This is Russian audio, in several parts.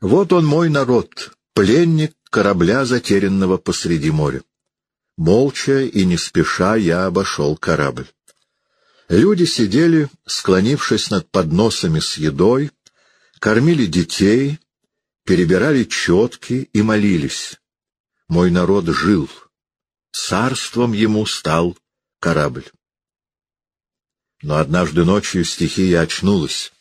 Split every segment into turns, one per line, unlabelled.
Вот он мой народ, пленник корабля, затерянного посреди моря. Молча и не спеша я обошел корабль. Люди сидели, склонившись над подносами с едой, кормили детей, перебирали четки и молились. Мой народ жил. Царством ему стал корабль. Но однажды ночью стихия очнулась.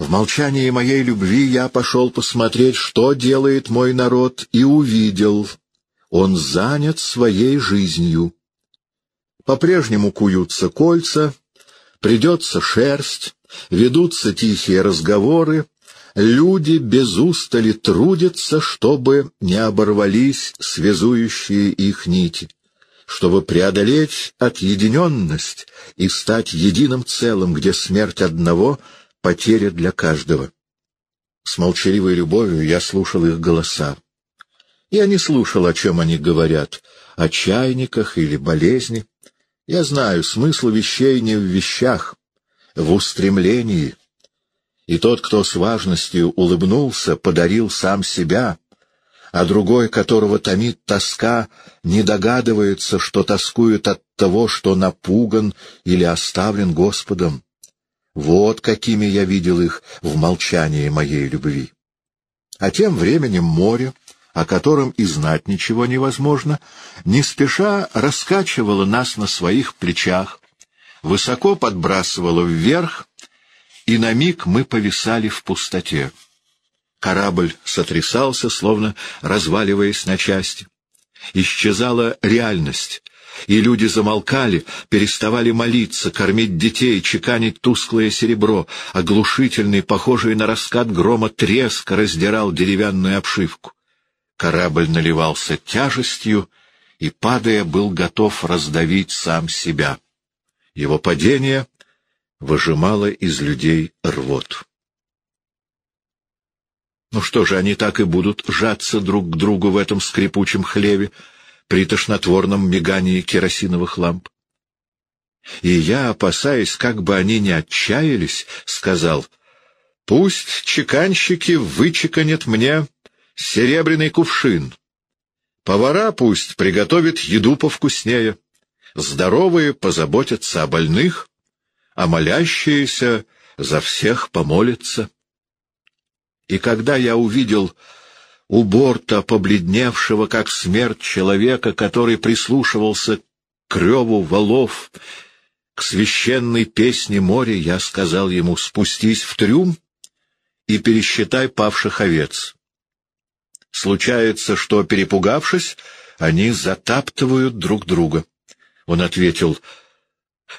В молчании моей любви я пошел посмотреть, что делает мой народ, и увидел. Он занят своей жизнью. По-прежнему куются кольца, придется шерсть, ведутся тихие разговоры, люди без устали трудятся, чтобы не оборвались связующие их нити, чтобы преодолеть отъединенность и стать единым целым, где смерть одного — потеря для каждого. С молчаливой любовью я слушал их голоса. Я не слушал, о чем они говорят, о чайниках или болезни. Я знаю, смысл вещей не в вещах, в устремлении. И тот, кто с важностью улыбнулся, подарил сам себя, а другой, которого томит тоска, не догадывается, что тоскует от того, что напуган или оставлен Господом. Вот какими я видел их в молчании моей любви. А тем временем море, о котором и знать ничего невозможно, не спеша раскачивало нас на своих плечах, высоко подбрасывало вверх, и на миг мы повисали в пустоте. Корабль сотрясался, словно разваливаясь на части. Исчезала реальность, и люди замолкали, переставали молиться, кормить детей, чеканить тусклое серебро. Оглушительный, похожий на раскат грома, треск раздирал деревянную обшивку. Корабль наливался тяжестью и, падая, был готов раздавить сам себя. Его падение выжимало из людей рвоту. Ну что же, они так и будут жаться друг к другу в этом скрипучем хлеве, при тошнотворном мигании керосиновых ламп. И я, опасаясь, как бы они не отчаялись, сказал, «Пусть чеканщики вычеканят мне серебряный кувшин. Повара пусть приготовят еду повкуснее. Здоровые позаботятся о больных, а молящиеся за всех помолятся». И когда я увидел у борта побледневшего, как смерть человека, который прислушивался к реву валов, к священной песне моря, я сказал ему «спустись в трюм и пересчитай павших овец». Случается, что, перепугавшись, они затаптывают друг друга. Он ответил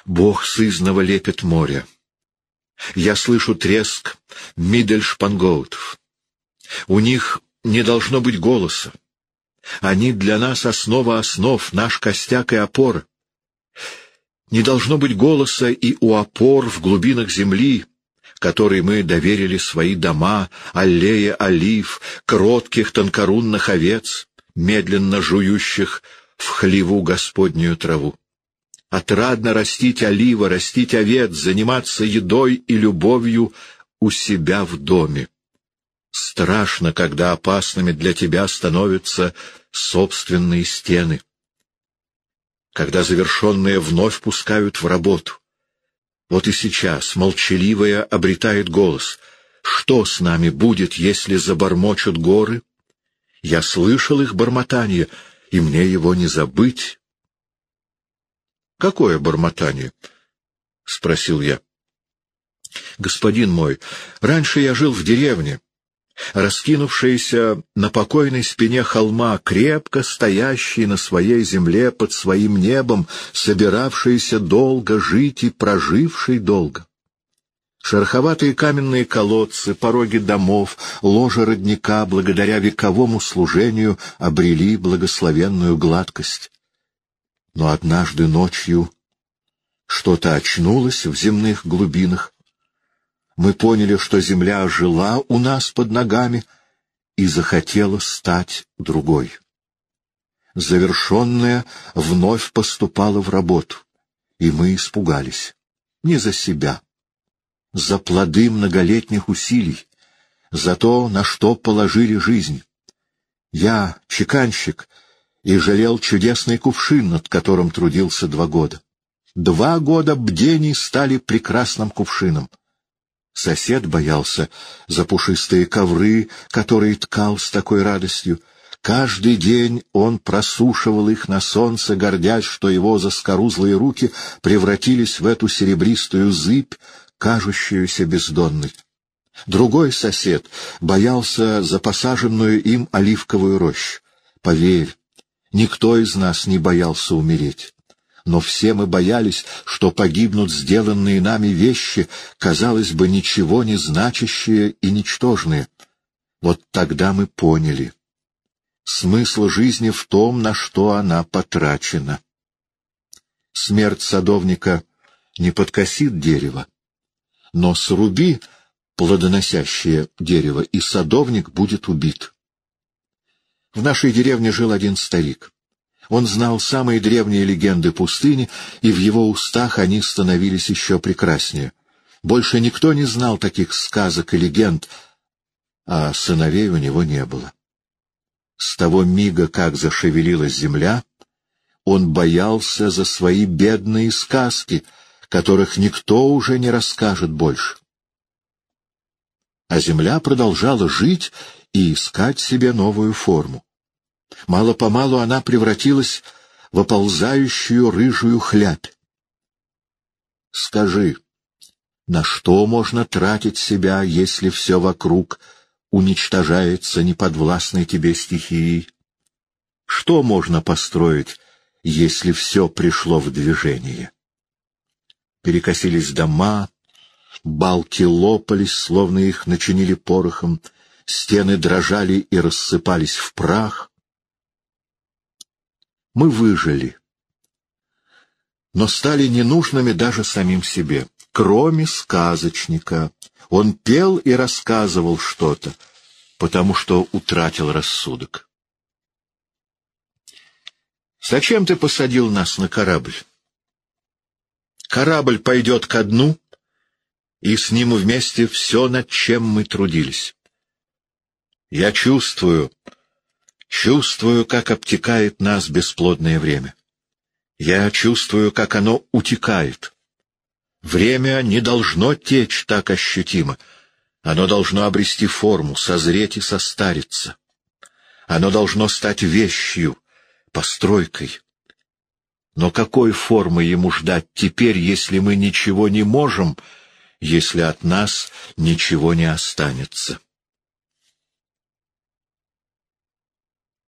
«Бог сызного лепит море. Я слышу треск мидельшпангоутов. У них не должно быть голоса. Они для нас основа основ, наш костяк и опора. Не должно быть голоса и у опор в глубинах земли, которой мы доверили свои дома, аллеи олив, кротких тонкорунных овец, медленно жующих в хлеву Господнюю траву. Отрадно растить олива, растить овец, заниматься едой и любовью у себя в доме. Страшно, когда опасными для тебя становятся собственные стены. Когда завершенные вновь пускают в работу. Вот и сейчас молчаливая обретает голос. Что с нами будет, если забормочут горы? Я слышал их бормотание, и мне его не забыть. — Какое бормотание? — спросил я. — Господин мой, раньше я жил в деревне, раскинувшийся на покойной спине холма, крепко стоящий на своей земле под своим небом, собиравшийся долго жить и проживший долго. Шероховатые каменные колодцы, пороги домов, ложа родника, благодаря вековому служению, обрели благословенную гладкость. Но однажды ночью что-то очнулось в земных глубинах, мы поняли, что земля жила у нас под ногами и захотела стать другой. Завершенная вновь поступала в работу, и мы испугались. Не за себя, за плоды многолетних усилий, за то, на что положили жизнь. Я чеканщик и жалел чудесный кувшин, над которым трудился два года. Два года бдений стали прекрасным кувшином. Сосед боялся за пушистые ковры, которые ткал с такой радостью. Каждый день он просушивал их на солнце, гордясь, что его заскорузлые руки превратились в эту серебристую зыбь, кажущуюся бездонной. Другой сосед боялся за посаженную им оливковую рощу. Поверь, никто из нас не боялся умереть. Но все мы боялись, что погибнут сделанные нами вещи, казалось бы, ничего не значащие и ничтожные. Вот тогда мы поняли. Смысл жизни в том, на что она потрачена. Смерть садовника не подкосит дерево, но сруби плодоносящее дерево, и садовник будет убит. В нашей деревне жил один старик. Он знал самые древние легенды пустыни, и в его устах они становились еще прекраснее. Больше никто не знал таких сказок и легенд, а сыновей у него не было. С того мига, как зашевелилась земля, он боялся за свои бедные сказки — которых никто уже не расскажет больше. А земля продолжала жить и искать себе новую форму. Мало-помалу она превратилась в оползающую рыжую хлябь. Скажи, на что можно тратить себя, если все вокруг уничтожается неподвластной тебе стихией? Что можно построить, если все пришло в движение? перекосились дома, балки лопались, словно их начинили порохом, стены дрожали и рассыпались в прах. Мы выжили, но стали ненужными даже самим себе, кроме сказочника. Он пел и рассказывал что-то, потому что утратил рассудок. «Зачем ты посадил нас на корабль?» Корабль пойдет ко дну, и с ним вместе все, над чем мы трудились. Я чувствую, чувствую, как обтекает нас бесплодное время. Я чувствую, как оно утекает. Время не должно течь так ощутимо. Оно должно обрести форму, созреть и состариться. Оно должно стать вещью, постройкой. Но какой формы ему ждать теперь, если мы ничего не можем, если от нас ничего не останется?